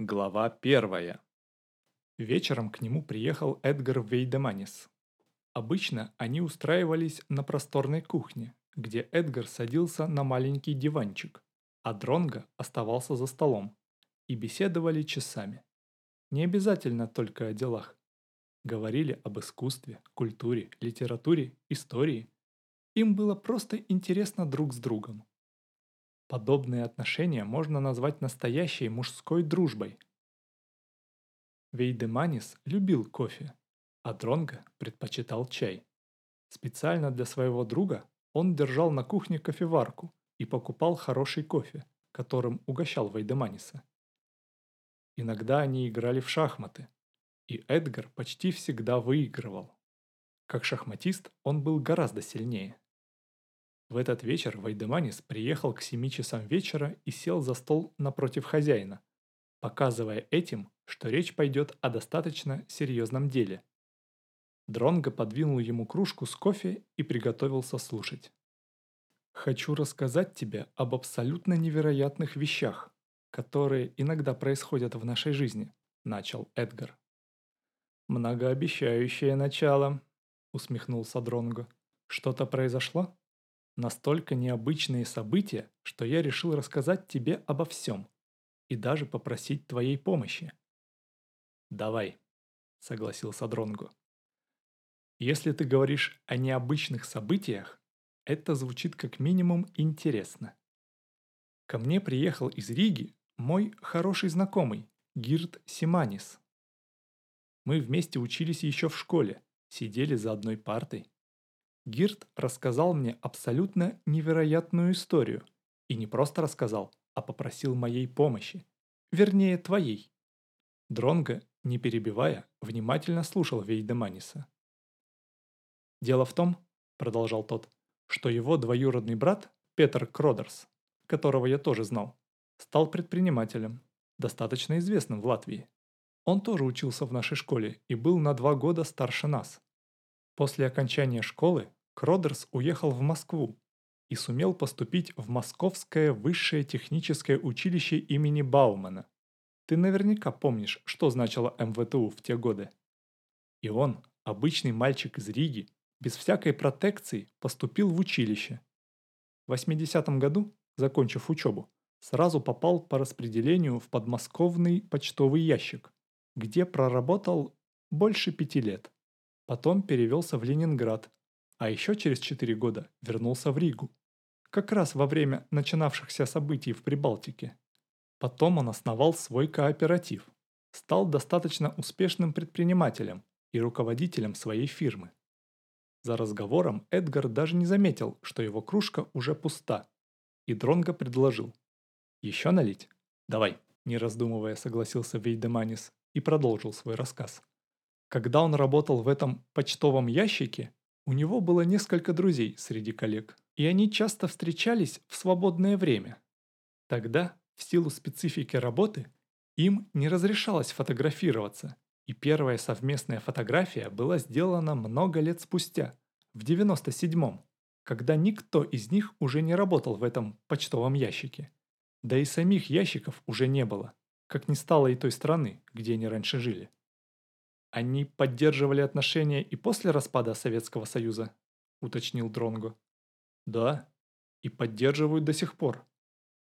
Глава первая. Вечером к нему приехал Эдгар Вейдеманис. Обычно они устраивались на просторной кухне, где Эдгар садился на маленький диванчик, а Дронго оставался за столом, и беседовали часами. Не обязательно только о делах. Говорили об искусстве, культуре, литературе, истории. Им было просто интересно друг с другом. Подобные отношения можно назвать настоящей мужской дружбой. Вейдеманис любил кофе, а Дронго предпочитал чай. Специально для своего друга он держал на кухне кофеварку и покупал хороший кофе, которым угощал Вейдеманиса. Иногда они играли в шахматы, и Эдгар почти всегда выигрывал. Как шахматист он был гораздо сильнее. В этот вечер Вайдеманис приехал к 7 часам вечера и сел за стол напротив хозяина, показывая этим, что речь пойдет о достаточно серьезном деле. Дронго подвинул ему кружку с кофе и приготовился слушать. «Хочу рассказать тебе об абсолютно невероятных вещах, которые иногда происходят в нашей жизни», – начал Эдгар. «Многообещающее начало», – усмехнулся Дронго. «Что-то произошло?» Настолько необычные события, что я решил рассказать тебе обо всем и даже попросить твоей помощи. «Давай», — согласился Дронгу. «Если ты говоришь о необычных событиях, это звучит как минимум интересно. Ко мне приехал из Риги мой хороший знакомый, Гирд Симанис. Мы вместе учились еще в школе, сидели за одной партой. Гирт рассказал мне абсолютно невероятную историю. И не просто рассказал, а попросил моей помощи. Вернее, твоей. Дронго, не перебивая, внимательно слушал Вейдеманиса. «Дело в том, — продолжал тот, — что его двоюродный брат, Петр Кродерс, которого я тоже знал, стал предпринимателем, достаточно известным в Латвии. Он тоже учился в нашей школе и был на два года старше нас. После окончания школы Кродерс уехал в Москву и сумел поступить в Московское высшее техническое училище имени Баумана. Ты наверняка помнишь, что значило МВТУ в те годы. И он, обычный мальчик из Риги, без всякой протекции поступил в училище. В 80 году, закончив учебу, сразу попал по распределению в подмосковный почтовый ящик, где проработал больше пяти лет. Потом перевелся в Ленинград, а еще через 4 года вернулся в Ригу. Как раз во время начинавшихся событий в Прибалтике. Потом он основал свой кооператив, стал достаточно успешным предпринимателем и руководителем своей фирмы. За разговором Эдгар даже не заметил, что его кружка уже пуста, и Дронго предложил. «Еще налить?» «Давай», – не раздумывая согласился Вейдеманис и продолжил свой рассказ. Когда он работал в этом почтовом ящике, у него было несколько друзей среди коллег, и они часто встречались в свободное время. Тогда, в силу специфики работы, им не разрешалось фотографироваться, и первая совместная фотография была сделана много лет спустя, в 97-м, когда никто из них уже не работал в этом почтовом ящике. Да и самих ящиков уже не было, как не стало и той страны, где они раньше жили. Они поддерживали отношения и после распада Советского Союза, уточнил Дронго. Да, и поддерживают до сих пор.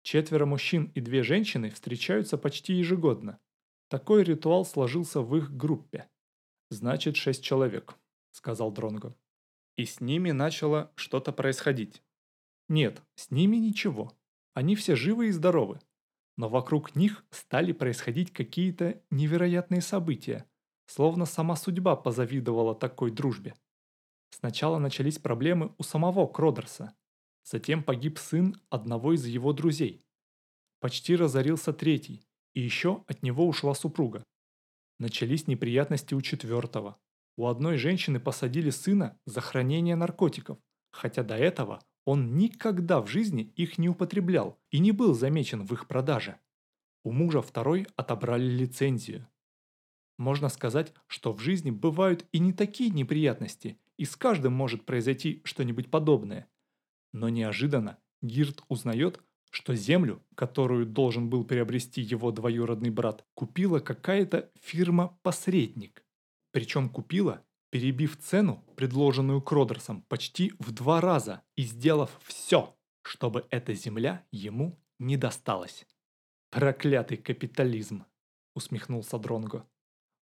Четверо мужчин и две женщины встречаются почти ежегодно. Такой ритуал сложился в их группе. Значит, шесть человек, сказал Дронго. И с ними начало что-то происходить. Нет, с ними ничего. Они все живы и здоровы. Но вокруг них стали происходить какие-то невероятные события – Словно сама судьба позавидовала такой дружбе. Сначала начались проблемы у самого Кродерса. Затем погиб сын одного из его друзей. Почти разорился третий, и еще от него ушла супруга. Начались неприятности у четвертого. У одной женщины посадили сына за хранение наркотиков, хотя до этого он никогда в жизни их не употреблял и не был замечен в их продаже. У мужа второй отобрали лицензию. Можно сказать, что в жизни бывают и не такие неприятности, и с каждым может произойти что-нибудь подобное. Но неожиданно Гирт узнает, что землю, которую должен был приобрести его двоюродный брат, купила какая-то фирма-посредник. Причем купила, перебив цену, предложенную Кродерсом, почти в два раза и сделав все, чтобы эта земля ему не досталась. «Проклятый капитализм!» – усмехнулся Дронго.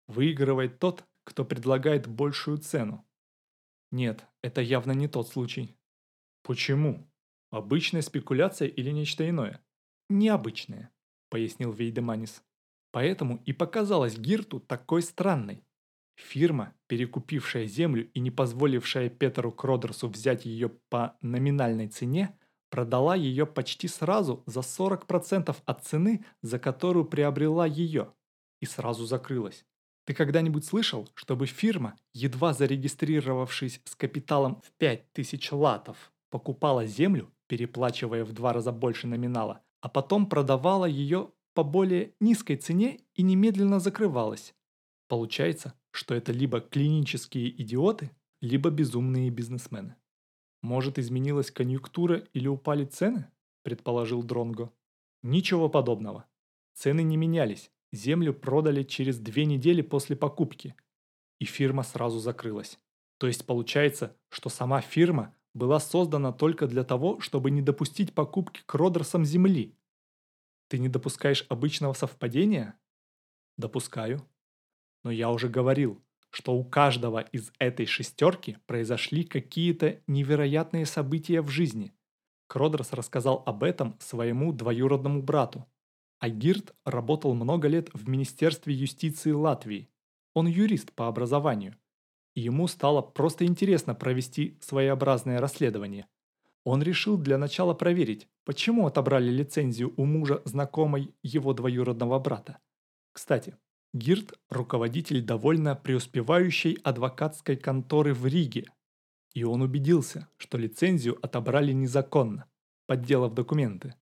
«Выигрывает тот, кто предлагает большую цену». «Нет, это явно не тот случай». «Почему?» Обычная спекуляция или нечто иное? Необычное, пояснил Вейдеманис. Поэтому и показалась Гирту такой странной. Фирма, перекупившая землю и не позволившая Петеру Кродерсу взять ее по номинальной цене, продала ее почти сразу за 40% от цены, за которую приобрела ее, и сразу закрылась. Ты когда-нибудь слышал, чтобы фирма, едва зарегистрировавшись с капиталом в 5000 латов, покупала землю переплачивая в два раза больше номинала, а потом продавала ее по более низкой цене и немедленно закрывалась. Получается, что это либо клинические идиоты, либо безумные бизнесмены. Может, изменилась конъюнктура или упали цены? предположил Дронго. Ничего подобного. Цены не менялись. Землю продали через две недели после покупки. И фирма сразу закрылась. То есть получается, что сама фирма была создана только для того, чтобы не допустить покупки Кродерсом земли. Ты не допускаешь обычного совпадения? Допускаю. Но я уже говорил, что у каждого из этой шестерки произошли какие-то невероятные события в жизни. Кродерс рассказал об этом своему двоюродному брату. А Гирт работал много лет в Министерстве юстиции Латвии. Он юрист по образованию и ему стало просто интересно провести своеобразное расследование. Он решил для начала проверить, почему отобрали лицензию у мужа знакомой его двоюродного брата. Кстати, Гирт – руководитель довольно преуспевающей адвокатской конторы в Риге. И он убедился, что лицензию отобрали незаконно, подделав документы.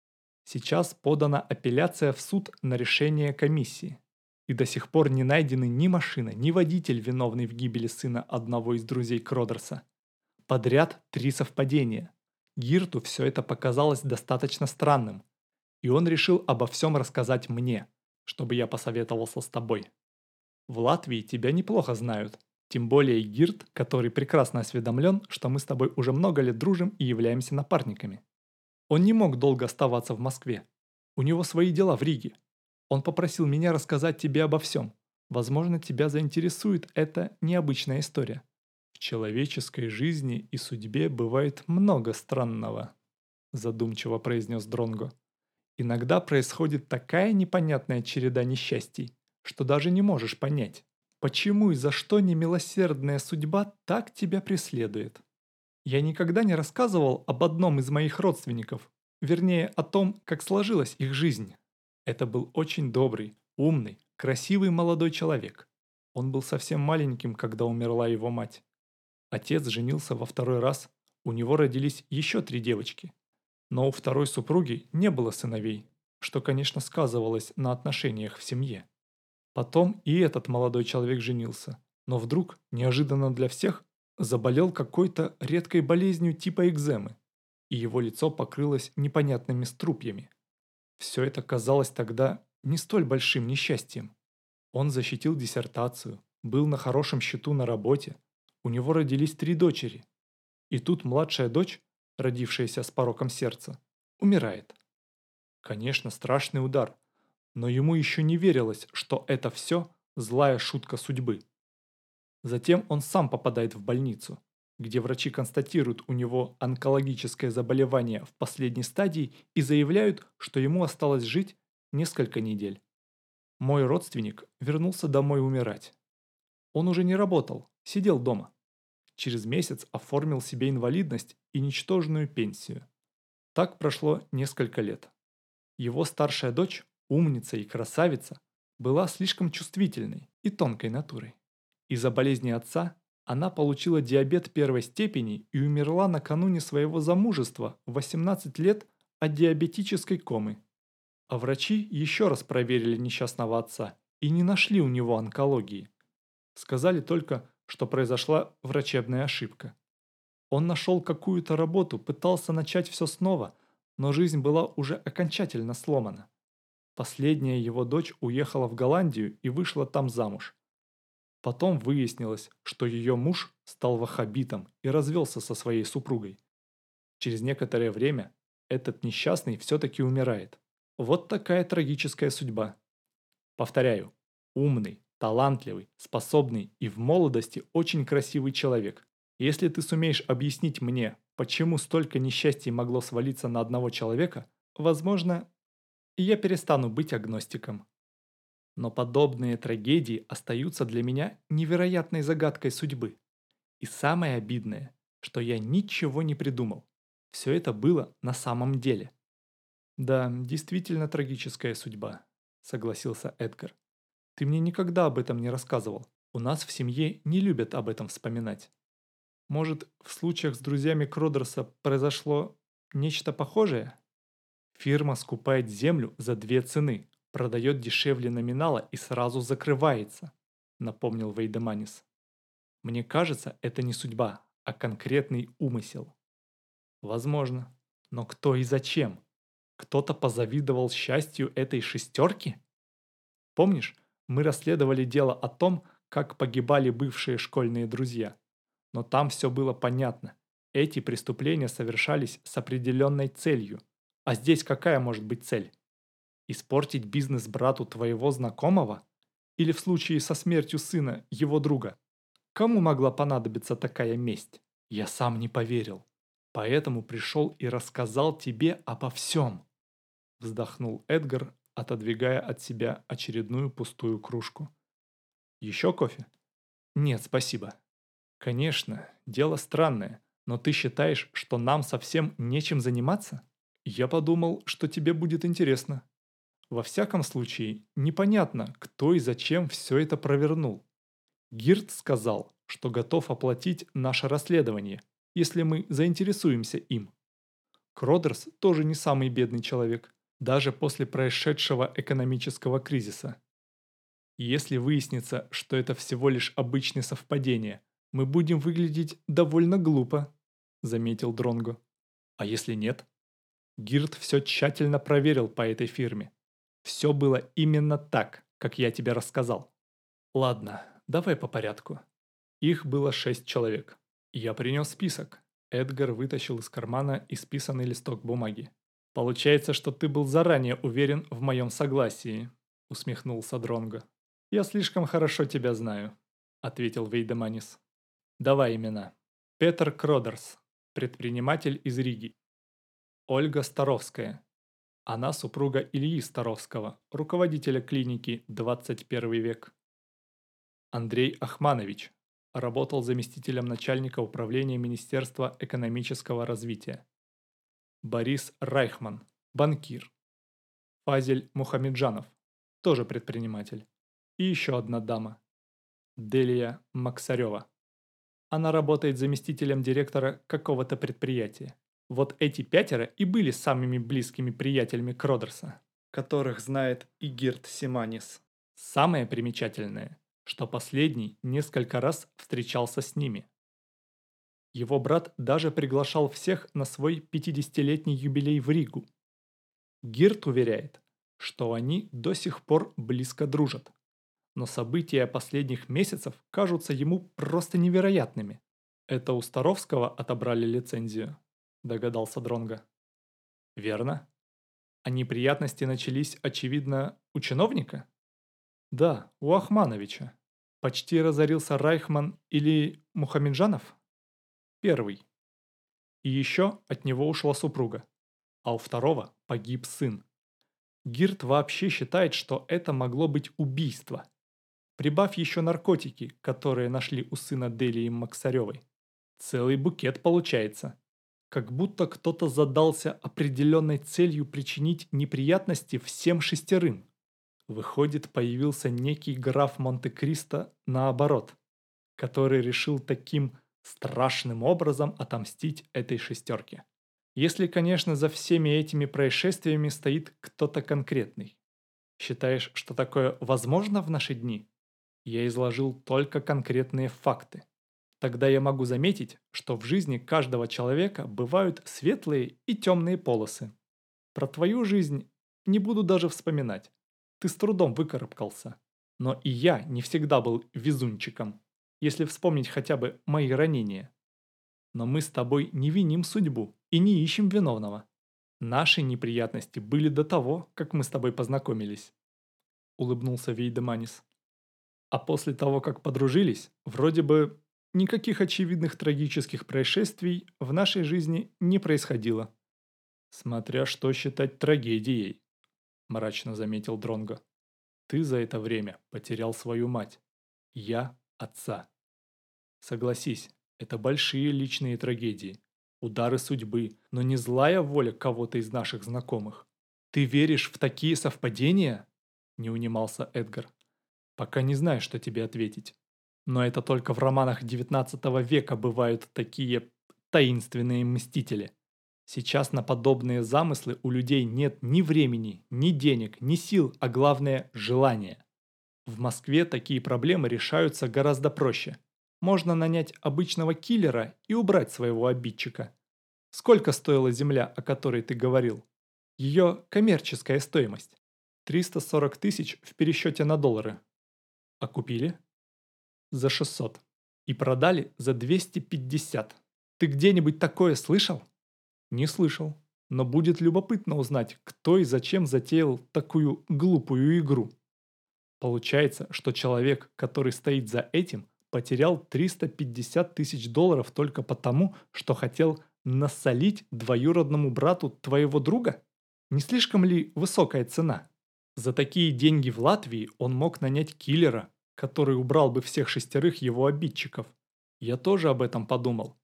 Сейчас подана апелляция в суд на решение комиссии и до сих пор не найдены ни машина, ни водитель, виновный в гибели сына одного из друзей Кродерса. Подряд три совпадения. Гирту все это показалось достаточно странным, и он решил обо всем рассказать мне, чтобы я посоветовался с тобой. В Латвии тебя неплохо знают, тем более Гирт, который прекрасно осведомлен, что мы с тобой уже много лет дружим и являемся напарниками. Он не мог долго оставаться в Москве. У него свои дела в Риге, он попросил меня рассказать тебе обо всем. Возможно, тебя заинтересует эта необычная история. В человеческой жизни и судьбе бывает много странного, задумчиво произнес Дронго. Иногда происходит такая непонятная череда несчастий, что даже не можешь понять, почему и за что немилосердная судьба так тебя преследует. Я никогда не рассказывал об одном из моих родственников, вернее о том, как сложилась их жизнь. Это был очень добрый, умный, красивый молодой человек. Он был совсем маленьким, когда умерла его мать. Отец женился во второй раз, у него родились еще три девочки. Но у второй супруги не было сыновей, что, конечно, сказывалось на отношениях в семье. Потом и этот молодой человек женился, но вдруг, неожиданно для всех, заболел какой-то редкой болезнью типа экземы, и его лицо покрылось непонятными струпьями. Все это казалось тогда не столь большим несчастьем. Он защитил диссертацию, был на хорошем счету на работе, у него родились три дочери. И тут младшая дочь, родившаяся с пороком сердца, умирает. Конечно, страшный удар, но ему еще не верилось, что это все злая шутка судьбы. Затем он сам попадает в больницу где врачи констатируют у него онкологическое заболевание в последней стадии и заявляют, что ему осталось жить несколько недель. Мой родственник вернулся домой умирать. Он уже не работал, сидел дома. Через месяц оформил себе инвалидность и ничтожную пенсию. Так прошло несколько лет. Его старшая дочь, умница и красавица, была слишком чувствительной и тонкой натурой. Из-за болезни отца она получила диабет первой степени и умерла накануне своего замужества в 18 лет от диабетической комы. А врачи еще раз проверили несчастного отца и не нашли у него онкологии. Сказали только, что произошла врачебная ошибка. Он нашел какую-то работу, пытался начать все снова, но жизнь была уже окончательно сломана. Последняя его дочь уехала в Голландию и вышла там замуж. Потом выяснилось, что ее муж стал ваххабитом и развелся со своей супругой. Через некоторое время этот несчастный все-таки умирает. Вот такая трагическая судьба. Повторяю, умный, талантливый, способный и в молодости очень красивый человек. Если ты сумеешь объяснить мне, почему столько несчастий могло свалиться на одного человека, возможно, я перестану быть агностиком. Но подобные трагедии остаются для меня невероятной загадкой судьбы. И самое обидное, что я ничего не придумал. Все это было на самом деле. «Да, действительно трагическая судьба», — согласился Эдгар. «Ты мне никогда об этом не рассказывал. У нас в семье не любят об этом вспоминать. Может, в случаях с друзьями Кродерса произошло нечто похожее? Фирма скупает землю за две цены, продает дешевле номинала и сразу закрывается», — напомнил Вейдеманис. «Мне кажется, это не судьба, а конкретный умысел». «Возможно. Но кто и зачем?» Кто-то позавидовал счастью этой шестерки? Помнишь, мы расследовали дело о том, как погибали бывшие школьные друзья. Но там все было понятно. Эти преступления совершались с определенной целью. А здесь какая может быть цель? Испортить бизнес брату твоего знакомого? Или в случае со смертью сына его друга? Кому могла понадобиться такая месть? Я сам не поверил. Поэтому пришел и рассказал тебе обо всем. Вздохнул Эдгар, отодвигая от себя очередную пустую кружку. «Еще кофе?» «Нет, спасибо». «Конечно, дело странное, но ты считаешь, что нам совсем нечем заниматься?» «Я подумал, что тебе будет интересно». Во всяком случае, непонятно, кто и зачем все это провернул. Гирт сказал, что готов оплатить наше расследование, если мы заинтересуемся им. Кродерс тоже не самый бедный человек даже после происшедшего экономического кризиса. Если выяснится, что это всего лишь обычное совпадение, мы будем выглядеть довольно глупо, заметил Дронго. А если нет? Гирт все тщательно проверил по этой фирме. Все было именно так, как я тебе рассказал. Ладно, давай по порядку. Их было шесть человек. Я принес список. Эдгар вытащил из кармана исписанный листок бумаги. «Получается, что ты был заранее уверен в моем согласии», — усмехнулся Дронго. «Я слишком хорошо тебя знаю», — ответил Вейдеманис. «Давай имена. Петр Кродерс, предприниматель из Риги. Ольга Старовская. Она супруга Ильи Старовского, руководителя клиники «21 век». Андрей Ахманович. Работал заместителем начальника управления Министерства экономического развития. Борис Райхман, банкир. Фазель Мухамеджанов, тоже предприниматель. И еще одна дама, Делия Максарева. Она работает заместителем директора какого-то предприятия. Вот эти пятеро и были самыми близкими приятелями Кродерса, которых знает и Гирт Симанис. Самое примечательное, что последний несколько раз встречался с ними. Его брат даже приглашал всех на свой 50-летний юбилей в Ригу. Гирт уверяет, что они до сих пор близко дружат. Но события последних месяцев кажутся ему просто невероятными. Это у Старовского отобрали лицензию, догадался Дронга. Верно. А неприятности начались, очевидно, у чиновника? Да, у Ахмановича. Почти разорился Райхман или Мухамеджанов? Первый. И еще от него ушла супруга. А у второго погиб сын. Гирт вообще считает, что это могло быть убийство. Прибавь еще наркотики, которые нашли у сына Делии Максаревой. Целый букет получается. Как будто кто-то задался определенной целью причинить неприятности всем шестерым. Выходит, появился некий граф Монте-Кристо наоборот, который решил таким страшным образом отомстить этой шестерке. Если, конечно, за всеми этими происшествиями стоит кто-то конкретный. Считаешь, что такое возможно в наши дни? Я изложил только конкретные факты. Тогда я могу заметить, что в жизни каждого человека бывают светлые и темные полосы. Про твою жизнь не буду даже вспоминать. Ты с трудом выкарабкался. Но и я не всегда был везунчиком, если вспомнить хотя бы мои ранения. Но мы с тобой не виним судьбу и не ищем виновного. Наши неприятности были до того, как мы с тобой познакомились. Улыбнулся Вейдеманис. А после того, как подружились, вроде бы никаких очевидных трагических происшествий в нашей жизни не происходило. Смотря что считать трагедией, мрачно заметил Дронго. Ты за это время потерял свою мать. Я – отца. Согласись, это большие личные трагедии, удары судьбы, но не злая воля кого-то из наших знакомых. Ты веришь в такие совпадения? Не унимался Эдгар. Пока не знаю, что тебе ответить. Но это только в романах XIX века бывают такие таинственные мстители. Сейчас на подобные замыслы у людей нет ни времени, ни денег, ни сил, а главное – желания. В Москве такие проблемы решаются гораздо проще. Можно нанять обычного киллера и убрать своего обидчика. Сколько стоила земля, о которой ты говорил? Ее коммерческая стоимость. 340 тысяч в пересчете на доллары. А купили? За 600. И продали за 250. Ты где-нибудь такое слышал? Не слышал. Но будет любопытно узнать, кто и зачем затеял такую глупую игру. Получается, что человек, который стоит за этим, потерял 350 тысяч долларов только потому, что хотел насолить двоюродному брату твоего друга? Не слишком ли высокая цена? За такие деньги в Латвии он мог нанять киллера, который убрал бы всех шестерых его обидчиков. Я тоже об этом подумал.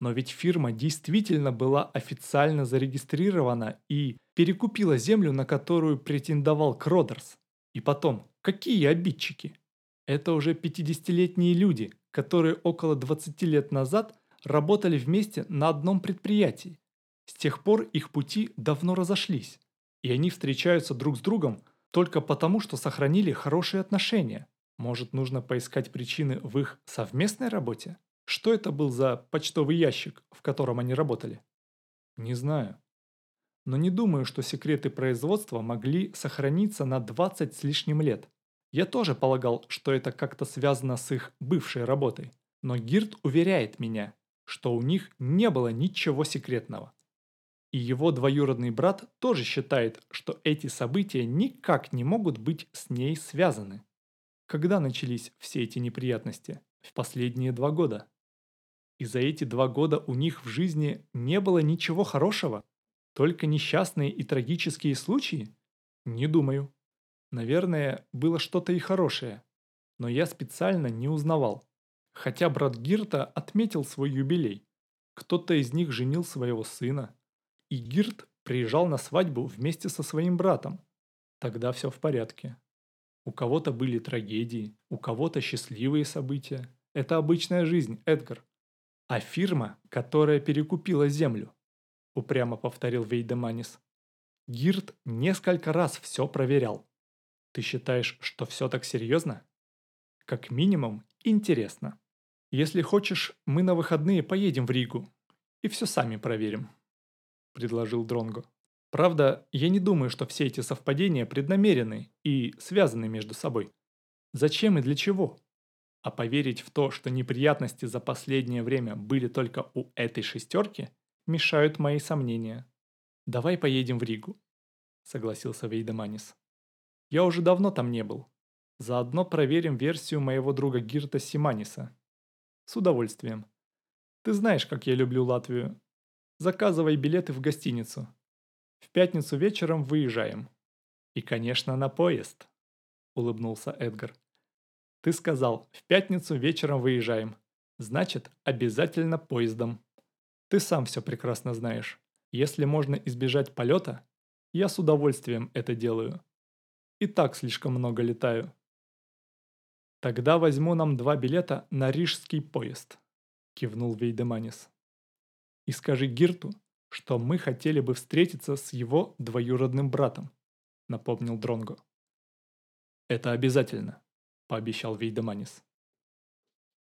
Но ведь фирма действительно была официально зарегистрирована и перекупила землю, на которую претендовал Кродерс. И потом, какие обидчики? Это уже 50-летние люди, которые около 20 лет назад работали вместе на одном предприятии. С тех пор их пути давно разошлись, и они встречаются друг с другом только потому, что сохранили хорошие отношения. Может, нужно поискать причины в их совместной работе? Что это был за почтовый ящик, в котором они работали? Не знаю. Но не думаю, что секреты производства могли сохраниться на 20 с лишним лет. Я тоже полагал, что это как-то связано с их бывшей работой. Но Гирт уверяет меня, что у них не было ничего секретного. И его двоюродный брат тоже считает, что эти события никак не могут быть с ней связаны. Когда начались все эти неприятности? В последние два года. И за эти два года у них в жизни не было ничего хорошего? Только несчастные и трагические случаи? Не думаю. Наверное, было что-то и хорошее. Но я специально не узнавал. Хотя брат Гирта отметил свой юбилей. Кто-то из них женил своего сына. И Гирт приезжал на свадьбу вместе со своим братом. Тогда все в порядке. У кого-то были трагедии, у кого-то счастливые события. Это обычная жизнь, Эдгар. А фирма, которая перекупила землю, упрямо повторил Вейдеманис. Гирт несколько раз все проверял. Ты считаешь, что все так серьезно? Как минимум, интересно. Если хочешь, мы на выходные поедем в Ригу и все сами проверим, предложил Дронго. Правда, я не думаю, что все эти совпадения преднамерены и связаны между собой. Зачем и для чего? А поверить в то, что неприятности за последнее время были только у этой шестерки, мешают мои сомнения. «Давай поедем в Ригу», — согласился Вейдеманис. «Я уже давно там не был. Заодно проверим версию моего друга Гирта Симаниса. С удовольствием. Ты знаешь, как я люблю Латвию. Заказывай билеты в гостиницу. В пятницу вечером выезжаем. И, конечно, на поезд, улыбнулся Эдгар. Ты сказал, в пятницу вечером выезжаем. Значит, обязательно поездом. Ты сам все прекрасно знаешь. Если можно избежать полета, я с удовольствием это делаю. И так слишком много летаю. Тогда возьму нам два билета на рижский поезд, кивнул Вейдеманис. И скажи Гирту, что мы хотели бы встретиться с его двоюродным братом», — напомнил Дронго. «Это обязательно», — пообещал Вейдеманис.